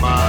mama.